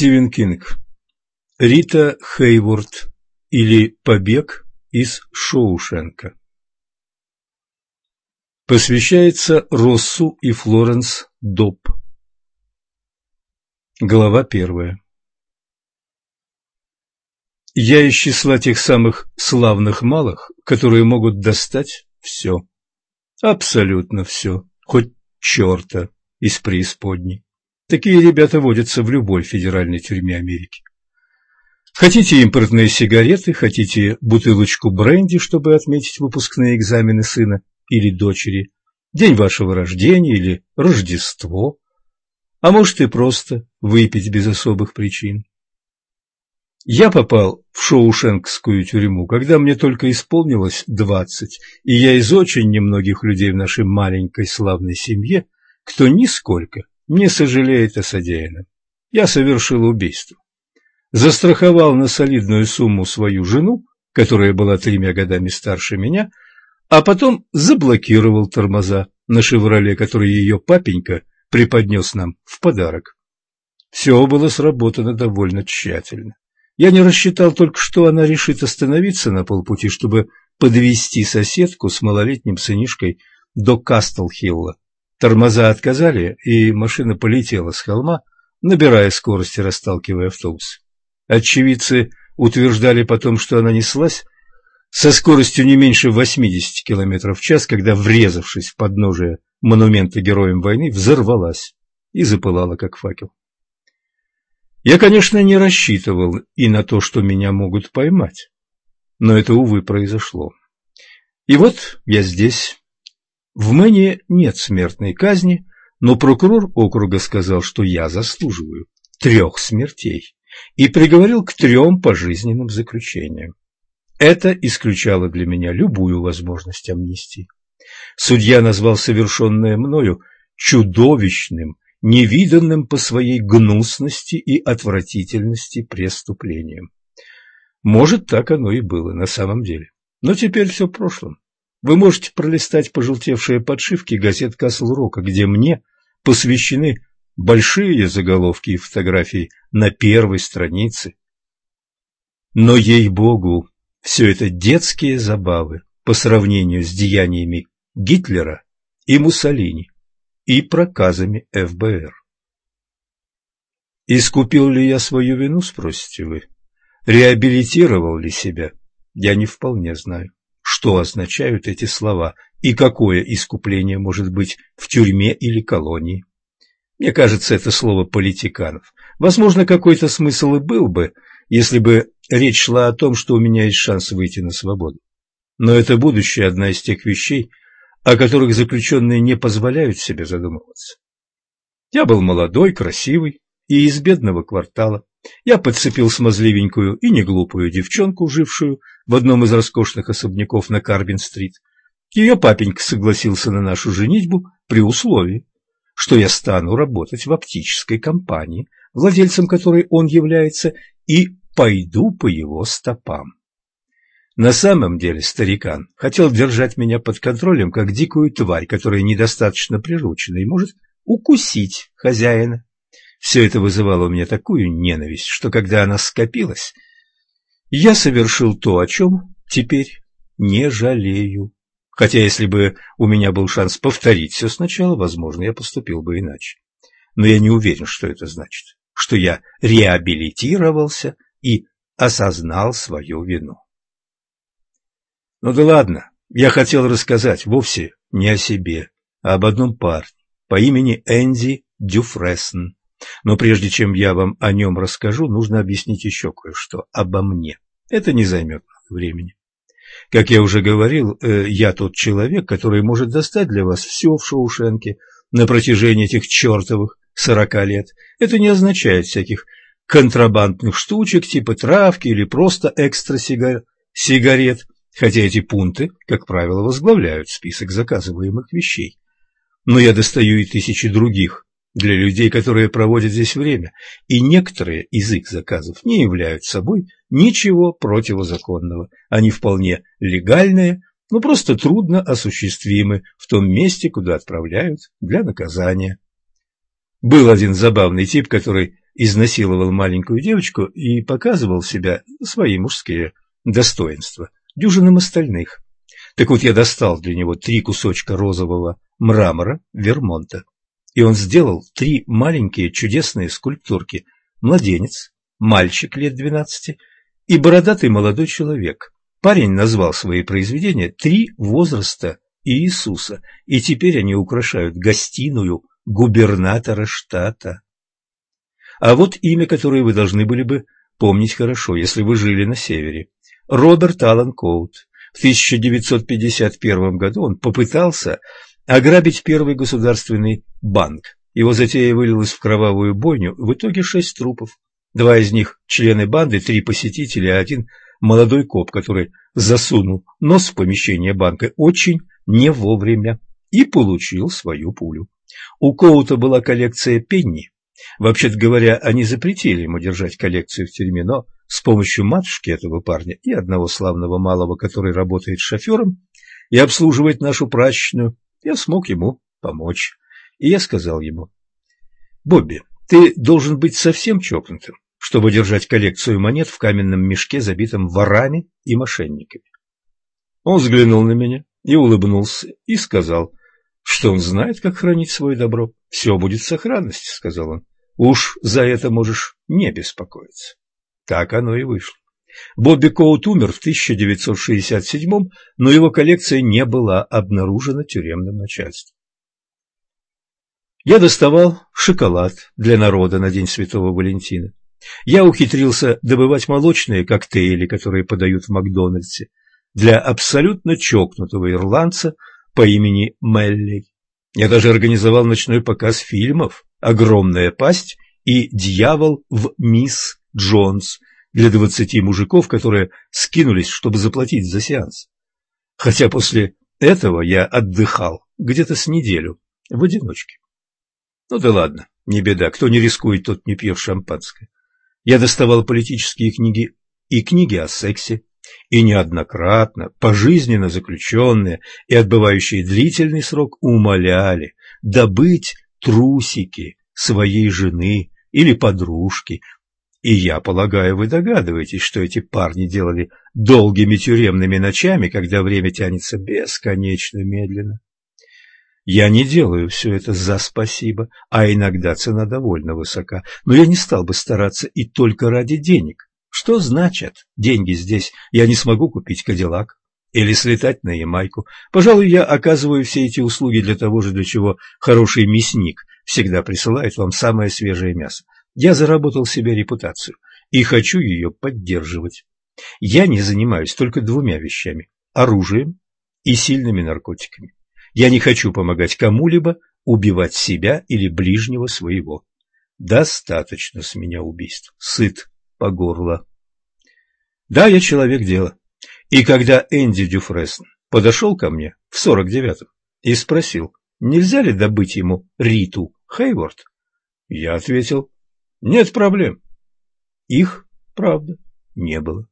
Стивен Кинг. Рита Хейворд или Побег из Шоушенка. Посвящается Россу и Флоренс Доп. Глава первая. Я из числа тех самых славных малых, которые могут достать все. Абсолютно все, хоть черта из преисподней. Такие ребята водятся в любой федеральной тюрьме Америки. Хотите импортные сигареты, хотите бутылочку бренди, чтобы отметить выпускные экзамены сына или дочери, день вашего рождения или Рождество, а может и просто выпить без особых причин. Я попал в Шоушенкскую тюрьму, когда мне только исполнилось двадцать, и я из очень немногих людей в нашей маленькой славной семье, кто нисколько не сожалеет о содеянном. Я совершил убийство. Застраховал на солидную сумму свою жену, которая была тремя годами старше меня, а потом заблокировал тормоза на «Шевроле», который ее папенька преподнес нам в подарок. Все было сработано довольно тщательно. Я не рассчитал только, что она решит остановиться на полпути, чтобы подвести соседку с малолетним сынишкой до Кастлхилла, Тормоза отказали, и машина полетела с холма, набирая скорость и расталкивая автобус. Очевидцы утверждали потом, что она неслась со скоростью не меньше 80 км в час, когда, врезавшись в подножие монумента героям войны, взорвалась и запылала, как факел. Я, конечно, не рассчитывал и на то, что меня могут поймать, но это, увы, произошло. И вот я здесь, в Мэне нет смертной казни, но прокурор округа сказал, что я заслуживаю трех смертей и приговорил к трем пожизненным заключениям. Это исключало для меня любую возможность амнистии. Судья назвал совершенное мною чудовищным, невиданным по своей гнусности и отвратительности преступлением. Может, так оно и было на самом деле. Но теперь все в прошлом. Вы можете пролистать пожелтевшие подшивки газет Касл-Рока, где мне посвящены большие заголовки и фотографии на первой странице. Но, ей-богу, все это детские забавы по сравнению с деяниями Гитлера и Муссолини и проказами ФБР. Искупил ли я свою вину, спросите вы? Реабилитировал ли себя? Я не вполне знаю что означают эти слова и какое искупление может быть в тюрьме или колонии. Мне кажется, это слово политиканов. Возможно, какой-то смысл и был бы, если бы речь шла о том, что у меня есть шанс выйти на свободу. Но это будущее одна из тех вещей, о которых заключенные не позволяют себе задумываться. Я был молодой, красивый и из бедного квартала. Я подцепил смазливенькую и неглупую девчонку, жившую в одном из роскошных особняков на Карбин-стрит. Ее папенька согласился на нашу женитьбу при условии, что я стану работать в оптической компании, владельцем которой он является, и пойду по его стопам. На самом деле старикан хотел держать меня под контролем, как дикую тварь, которая недостаточно приручена и может укусить хозяина. Все это вызывало у меня такую ненависть, что когда она скопилась, я совершил то, о чем теперь не жалею. Хотя если бы у меня был шанс повторить все сначала, возможно, я поступил бы иначе. Но я не уверен, что это значит, что я реабилитировался и осознал свою вину. Ну да ладно, я хотел рассказать вовсе не о себе, а об одном парне по имени Энди Дюфрессен. Но прежде чем я вам о нем расскажу, нужно объяснить еще кое-что обо мне. Это не займет времени. Как я уже говорил, э, я тот человек, который может достать для вас все в Шоушенке на протяжении этих чертовых сорока лет. Это не означает всяких контрабандных штучек типа травки или просто экстра сигарет, хотя эти пункты, как правило, возглавляют список заказываемых вещей. Но я достаю и тысячи других для людей, которые проводят здесь время, и некоторые из их заказов не являются собой ничего противозаконного. Они вполне легальные, но просто трудно осуществимы в том месте, куда отправляют для наказания. Был один забавный тип, который изнасиловал маленькую девочку и показывал себя, свои мужские достоинства, дюжинам остальных. Так вот, я достал для него три кусочка розового мрамора Вермонта, и он сделал три маленькие чудесные скульптурки – младенец, мальчик лет двенадцати и бородатый молодой человек. Парень назвал свои произведения «Три возраста Иисуса», и теперь они украшают гостиную губернатора штата. А вот имя, которое вы должны были бы помнить хорошо, если вы жили на севере. Роберт Аллен Коут. В 1951 году он попытался ограбить первый государственный банк. Его затея вылилась в кровавую бойню, в итоге шесть трупов. Два из них – члены банды, три посетителя, а один – молодой коп, который засунул нос в помещение банка очень не вовремя и получил свою пулю. У Коута была коллекция пенни, Вообще-то говоря, они запретили ему держать коллекцию в тюрьме, но с помощью матушки этого парня и одного славного малого, который работает шофером и обслуживает нашу прачечную, я смог ему помочь. И я сказал ему, «Бобби, ты должен быть совсем чокнутым, чтобы держать коллекцию монет в каменном мешке, забитом ворами и мошенниками». Он взглянул на меня и улыбнулся, и сказал, что он знает, как хранить свое добро. «Все будет в сохранности», — сказал он. Уж за это можешь не беспокоиться. Так оно и вышло. Бобби Коут умер в 1967 но его коллекция не была обнаружена тюремным начальством. Я доставал шоколад для народа на День Святого Валентина. Я ухитрился добывать молочные коктейли, которые подают в Макдональдсе, для абсолютно чокнутого ирландца по имени Мелли. Я даже организовал ночной показ фильмов «Огромная пасть» и «Дьявол в мисс Джонс» для двадцати мужиков, которые скинулись, чтобы заплатить за сеанс. Хотя после этого я отдыхал где-то с неделю в одиночке. Ну да ладно, не беда, кто не рискует, тот не пьет шампанское. Я доставал политические книги и книги о сексе, и неоднократно пожизненно заключенные и отбывающие длительный срок умоляли добыть трусики своей жены или подружки. И я полагаю, вы догадываетесь, что эти парни делали долгими тюремными ночами, когда время тянется бесконечно медленно. Я не делаю все это за спасибо, а иногда цена довольно высока, но я не стал бы стараться и только ради денег. Что значит деньги здесь? Я не смогу купить Кадиллак или слетать на Ямайку. Пожалуй, я оказываю все эти услуги для того же, для чего хороший мясник всегда присылает вам самое свежее мясо. Я заработал себе репутацию и хочу ее поддерживать. Я не занимаюсь только двумя вещами – оружием и сильными наркотиками. Я не хочу помогать кому-либо убивать себя или ближнего своего. Достаточно с меня убийств. Сыт по горло. Да, я человек дела. И когда Энди Дюфрессен подошел ко мне в 49-м и спросил, нельзя ли добыть ему Риту Хейворд, я ответил, нет проблем. Их, правда, не было.